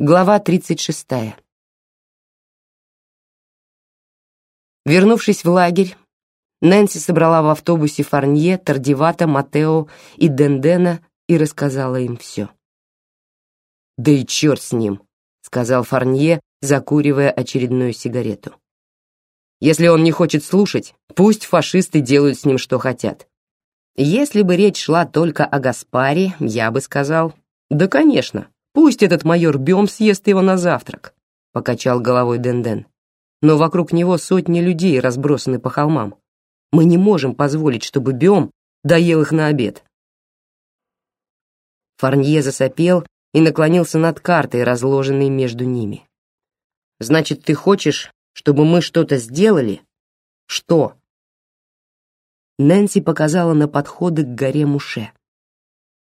Глава 36. Вернувшись в лагерь, Нэнси собрала в автобусе Фарнье, Тардивата, Матео и Дендена и рассказала им все. «Да и черт с ним», — сказал Фарнье, закуривая очередную сигарету. «Если он не хочет слушать, пусть фашисты делают с ним что хотят. Если бы речь шла только о Гаспаре, я бы сказал, да, конечно, Пусть этот майор Бем съест его на завтрак, покачал головой Денден. Но вокруг него сотни людей разбросаны по холмам. Мы не можем позволить, чтобы Бем доел их на обед. Фарнье засопел и наклонился над картой, разложенной между ними. Значит, ты хочешь, чтобы мы что-то сделали? Что? Нэнси показала на подходы к горе Муше.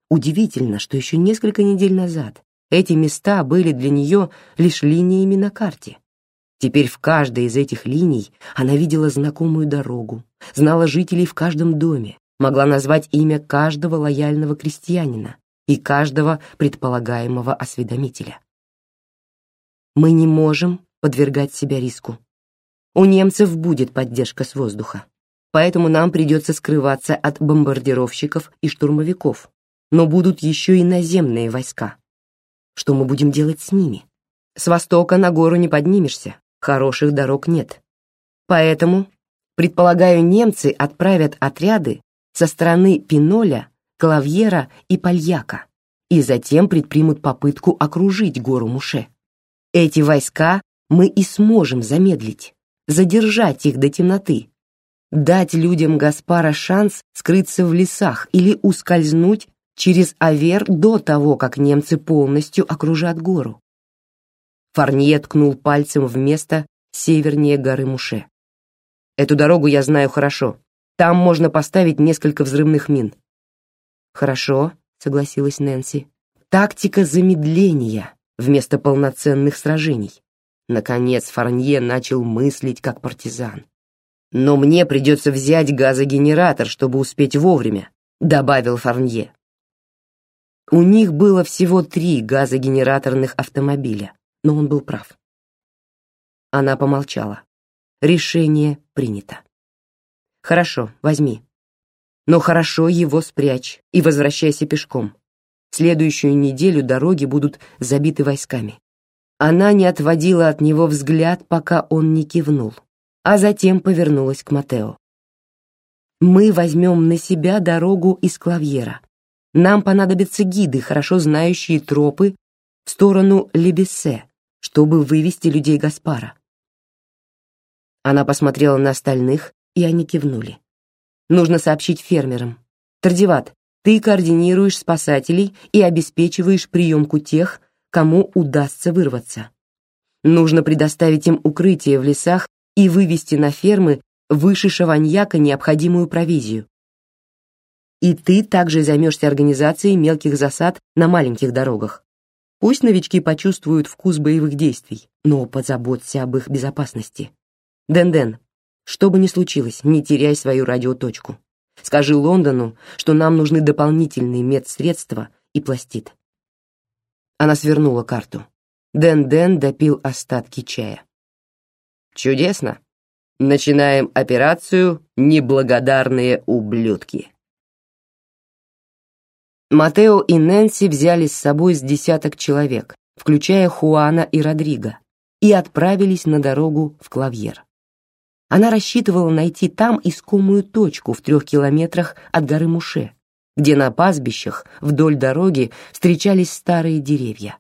Удивительно, что еще несколько недель назад эти места были для нее лишь линиями на карте. Теперь в каждой из этих линий она видела знакомую дорогу, знала жителей в каждом доме, могла назвать имя каждого лояльного крестьянина и каждого предполагаемого осведомителя. Мы не можем подвергать себя риску. У немцев будет поддержка с воздуха, поэтому нам придется скрываться от бомбардировщиков и штурмовиков, но будут еще и наземные войска. Что мы будем делать с ними? С востока на гору не поднимешься, хороших дорог нет. Поэтому, предполагаю, немцы отправят отряды со стороны Пиноля, Клавьера и Пальяка, и затем предпримут попытку окружить гору Муше. Эти войска мы и сможем замедлить, задержать их до темноты, дать людям Гаспара шанс скрыться в лесах или ускользнуть через Авер до того, как немцы полностью окружат гору. Фарнье ткнул пальцем в место севернее горы Муше. Эту дорогу я знаю хорошо. Там можно поставить несколько взрывных мин. Хорошо, согласилась Нэнси. Тактика замедления вместо полноценных сражений. Наконец Фарнье начал мыслить как партизан. Но мне придется взять газогенератор, чтобы успеть вовремя, добавил Фарнье. У них было всего три газогенераторных автомобиля, но он был прав. Она помолчала. Решение принято. Хорошо, возьми. Но хорошо его спрячь и возвращайся пешком. Следующую неделю дороги будут забиты войсками. Она не отводила от него взгляд, пока он не кивнул, а затем повернулась к Матео. Мы возьмем на себя дорогу из Клавьера. Нам понадобятся гиды, хорошо знающие тропы в сторону Лебессе, чтобы вывести людей Гаспара. Она посмотрела на остальных, и они кивнули. Нужно сообщить фермерам. Тардиват, ты координируешь спасателей и обеспечиваешь приемку тех, кому удастся вырваться. Нужно предоставить им укрытие в лесах и вывести на фермы выше Шаваньяка необходимую провизию, и ты также займешься организацией мелких засад на маленьких дорогах. Пусть новички почувствуют вкус боевых действий, но позаботься об их безопасности. Денден, что бы ни случилось, не теряй свою радиоточку. Скажи Лондону, что нам нужны дополнительные медсредства и пластид. Она свернула карту. Ден-Ден допил остатки чая. Чудесно. Начинаем операцию «Неблагодарные ублюдки». Матео и Нэнси взяли с собой с десяток человек, включая Хуана и Родриго, и отправились на дорогу в Клавьер. Она рассчитывала найти там искомую точку в трех километрах от горы Муше, где на пастбищах вдоль дороги встречались старые деревья.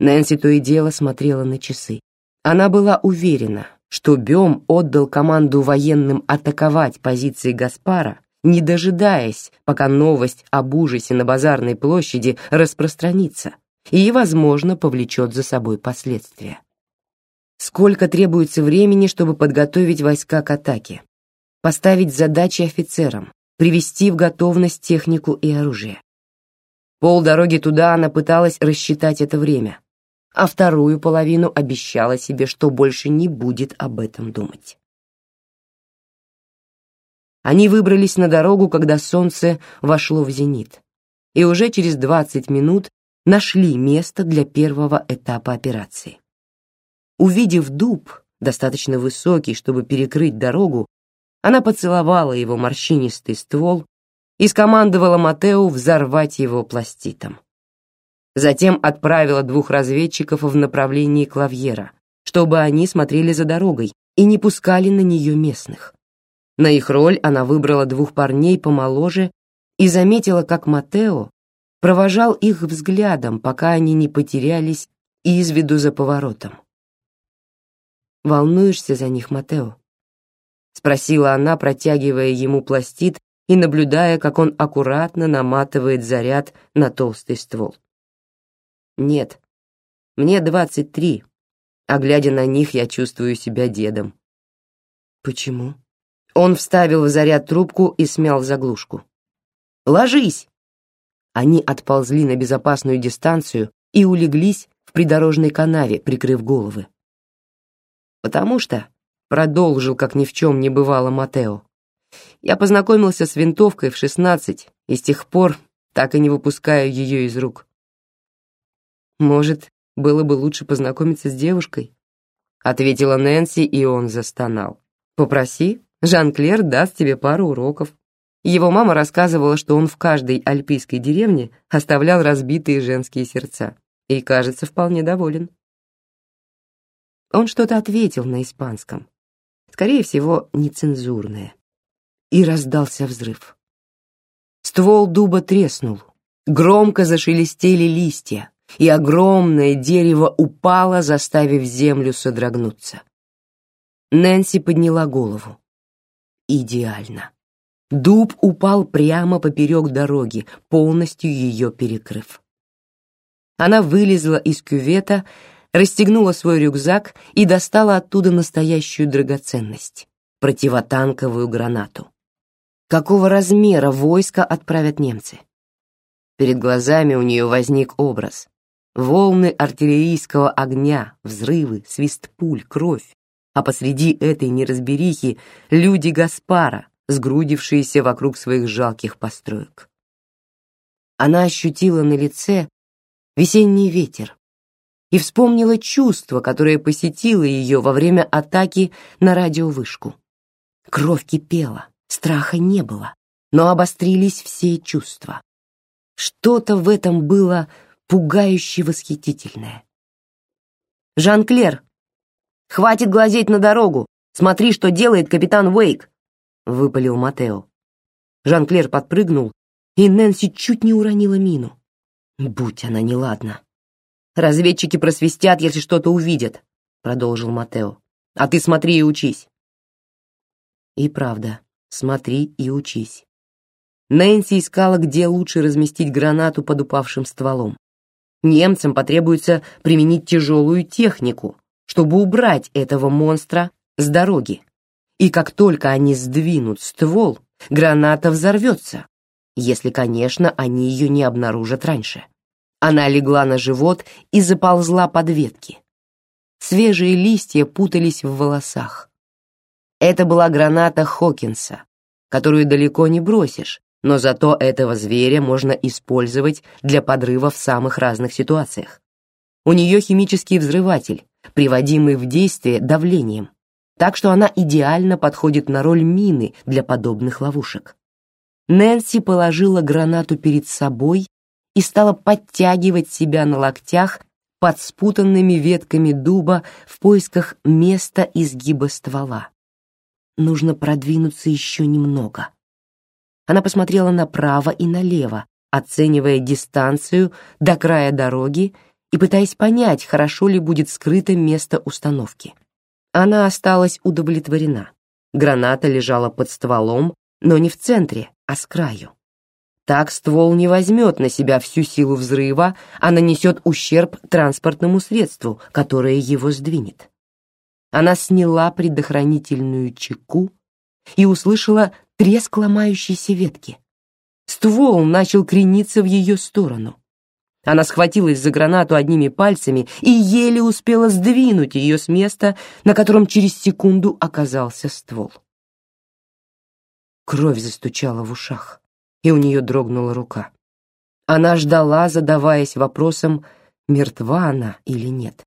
Нэнси то и дело смотрела на часы. Она была уверена, что Бем отдал команду военным атаковать позиции Гаспара не дожидаясь, пока новость об ужасе на базарной площади распространится и, возможно, повлечет за собой последствия. Сколько требуется времени, чтобы подготовить войска к атаке, поставить задачи офицерам, привести в готовность технику и оружие. Пол дороги туда она пыталась рассчитать это время, а вторую половину обещала себе, что больше не будет об этом думать. Они выбрались на дорогу, когда солнце вошло в зенит. И уже через двадцать минут нашли место для первого этапа операции. Увидев дуб, достаточно высокий, чтобы перекрыть дорогу, она поцеловала его морщинистый ствол и скомандовала Матео взорвать его пластитом. Затем отправила двух разведчиков в направлении Клавьера, чтобы они смотрели за дорогой и не пускали на нее местных. На их роль она выбрала двух парней помоложе и заметила, как Матео провожал их взглядом, пока они не потерялись из виду за поворотом. «Волнуешься за них, Матео?» — спросила она, протягивая ему пластид и наблюдая, как он аккуратно наматывает заряд на толстый ствол. «Нет, мне двадцать три, а глядя на них, я чувствую себя дедом». «Почему?» Он вставил в заряд трубку и смял заглушку. «Ложись!» Они отползли на безопасную дистанцию и улеглись в придорожной канаве, прикрыв головы. «Потому что», — продолжил, как ни в чем не бывало Матео, «я познакомился с винтовкой в шестнадцать и с тех пор так и не выпускаю ее из рук». «Может, было бы лучше познакомиться с девушкой?» — ответила Нэнси, и он застонал. «Попроси, Жан-Клер даст тебе пару уроков». Его мама рассказывала, что он в каждой альпийской деревне оставлял разбитые женские сердца и, кажется, вполне доволен. Он что-то ответил на испанском, скорее всего, нецензурное, и раздался взрыв. Ствол дуба треснул, громко зашелестели листья, и огромное дерево упало, заставив землю содрогнуться. Нэнси подняла голову. Идеально. Дуб упал прямо поперек дороги, полностью ее перекрыв. Она вылезла из кювета, расстегнула свой рюкзак и достала оттуда настоящую драгоценность — противотанковую гранату. Какого размера войска отправят немцы? Перед глазами у нее возник образ. Волны артиллерийского огня, взрывы, свист пуль, кровь. А посреди этой неразберихи люди Гаспара, сгрудившиеся вокруг своих жалких построек. Она ощутила на лице весенний ветер и вспомнила чувство, которое посетило ее во время атаки на радиовышку. Кровь кипела, страха не было, но обострились все чувства. Что-то в этом было пугающе восхитительное. «Жан-Клер, хватит глазеть на дорогу! Смотри, что делает капитан Уэйк!» выпалил Матео. Жан-Клер подпрыгнул, и Нэнси чуть не уронила мину. Будь она неладна. Разведчики просвистят, если что-то увидят, продолжил Матео. А ты смотри и учись. И правда, смотри и учись. Нэнси искала, где лучше разместить гранату под упавшим стволом. Немцам потребуется применить тяжелую технику, чтобы убрать этого монстра с дороги и как только они сдвинут ствол, граната взорвется, если, конечно, они ее не обнаружат раньше. Она легла на живот и заползла под ветки. Свежие листья путались в волосах. Это была граната Хокинса, которую далеко не бросишь, но зато этого зверя можно использовать для подрыва в самых разных ситуациях. У нее химический взрыватель, приводимый в действие давлением так что она идеально подходит на роль мины для подобных ловушек. Нэнси положила гранату перед собой и стала подтягивать себя на локтях под спутанными ветками дуба в поисках места изгиба ствола. Нужно продвинуться еще немного. Она посмотрела направо и налево, оценивая дистанцию до края дороги и пытаясь понять, хорошо ли будет скрыто место установки. Она осталась удовлетворена. Граната лежала под стволом, но не в центре, а с краю. Так ствол не возьмет на себя всю силу взрыва, а нанесет ущерб транспортному средству, которое его сдвинет. Она сняла предохранительную чеку и услышала треск ломающейся ветки. Ствол начал крениться в ее сторону. Она схватилась за гранату одними пальцами и еле успела сдвинуть ее с места, на котором через секунду оказался ствол. Кровь застучала в ушах, и у нее дрогнула рука. Она ждала, задаваясь вопросом, мертва она или нет.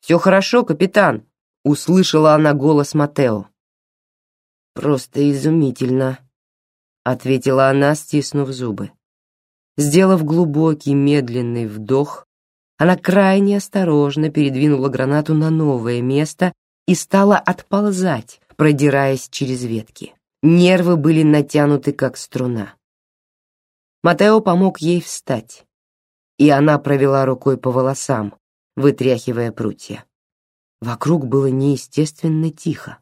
«Все хорошо, капитан», — услышала она голос Матео. «Просто изумительно», — ответила она, стиснув зубы. Сделав глубокий медленный вдох, она крайне осторожно передвинула гранату на новое место и стала отползать, продираясь через ветки. Нервы были натянуты как струна. Матео помог ей встать, и она провела рукой по волосам, вытряхивая прутья. Вокруг было неестественно тихо.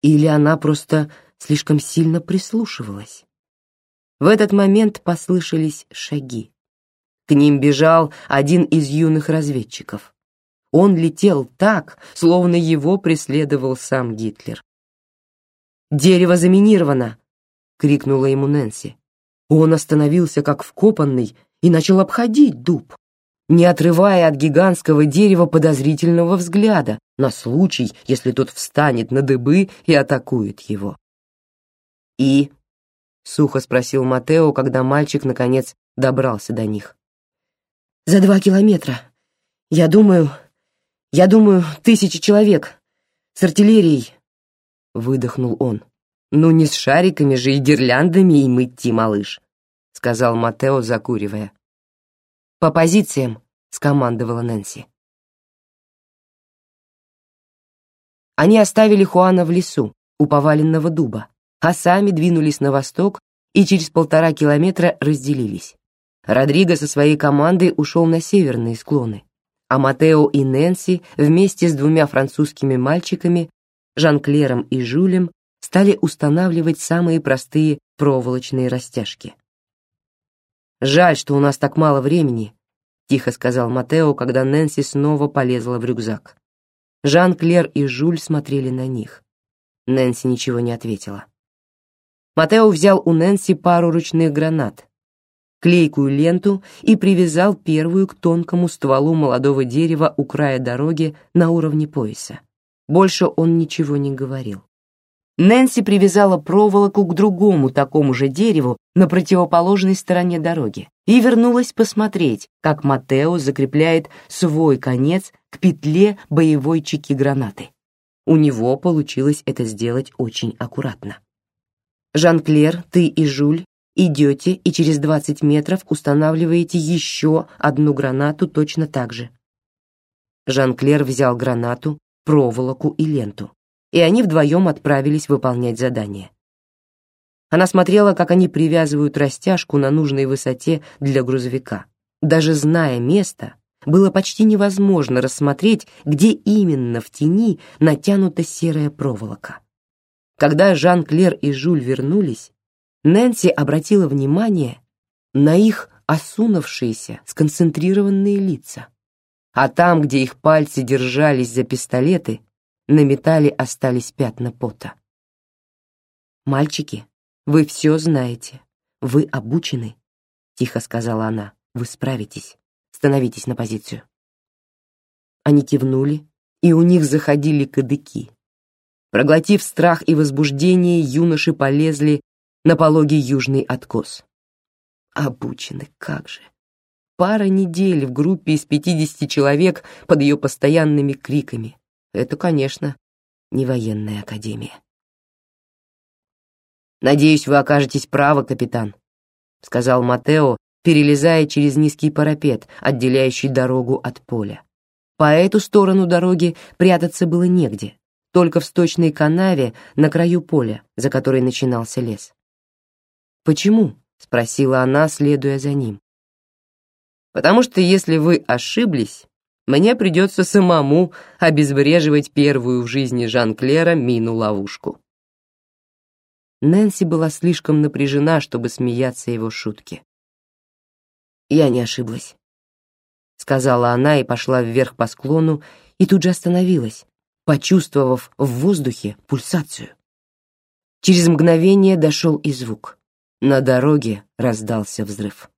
Или она просто слишком сильно прислушивалась. В этот момент послышались шаги. К ним бежал один из юных разведчиков. Он летел так, словно его преследовал сам Гитлер. «Дерево заминировано!» — крикнула ему Нэнси. Он остановился как вкопанный и начал обходить дуб, не отрывая от гигантского дерева подозрительного взгляда на случай, если тот встанет на дыбы и атакует его. «И?» — сухо спросил Матео, когда мальчик, наконец, добрался до них. «За два километра. Я думаю... Я думаю, тысячи человек. С артиллерией», — выдохнул он. «Ну не с шариками же и гирляндами им идти, малыш», — сказал Матео, закуривая. «По позициям», — скомандовала Нэнси. Они оставили Хуана в лесу, у поваленного дуба, а сами двинулись на восток и через полтора километра разделились. Родриго со своей командой ушел на северные склоны, а Матео и Нэнси вместе с двумя французскими мальчиками, Жан-Клером и Жюлем, стали устанавливать самые простые проволочные растяжки. «Жаль, что у нас так мало времени», — тихо сказал Матео, когда Нэнси снова полезла в рюкзак. Жан-Клер и Жюль смотрели на них. Нэнси ничего не ответила. Матео взял у Нэнси пару ручных гранат, клейкую ленту и привязал первую к тонкому стволу молодого дерева у края дороги на уровне пояса. Больше он ничего не говорил. Нэнси привязала проволоку к другому такому же дереву на противоположной стороне дороги и вернулась посмотреть, как Матео закрепляет свой конец к петле боевой чеки гранаты. У него получилось это сделать очень аккуратно. Жан-Клер, ты и Жуль идете и через 20 метров устанавливаете еще одну гранату точно так же. Жан-Клер взял гранату, проволоку и ленту и они вдвоем отправились выполнять задание. Она смотрела, как они привязывают растяжку на нужной высоте для грузовика. Даже зная место, было почти невозможно рассмотреть, где именно в тени натянута серая проволока. Когда Жан-Клер и Жюль вернулись, Нэнси обратила внимание на их осунувшиеся, сконцентрированные лица. А там, где их пальцы держались за пистолеты, на металле остались пятна пота. «Мальчики, вы все знаете. Вы обучены», — тихо сказала она. «Вы справитесь. Становитесь на позицию». Они кивнули, и у них заходили кадыки. Проглотив страх и возбуждение, юноши полезли на пологий южный откос. Обучены, как же. Пара недель в группе из пятидесяти человек под ее постоянными криками. Это, конечно, не военная академия. Надеюсь, вы окажетесь правы, капитан, сказал Матео, перелезая через низкий парапет, отделяющий дорогу от поля. По эту сторону дороги прятаться было негде, только в сточной канаве на краю поля, за которой начинался лес. Почему? спросила она, следуя за ним. Потому что если вы ошиблись, мне придется самому обезвреживать первую в жизни Жан-Клера мину-ловушку. Нэнси была слишком напряжена, чтобы смеяться его шутке. «Я не ошиблась», — сказала она и пошла вверх по склону, и тут же остановилась, почувствовав в воздухе пульсацию. Через мгновение дошел и звук. На дороге раздался взрыв.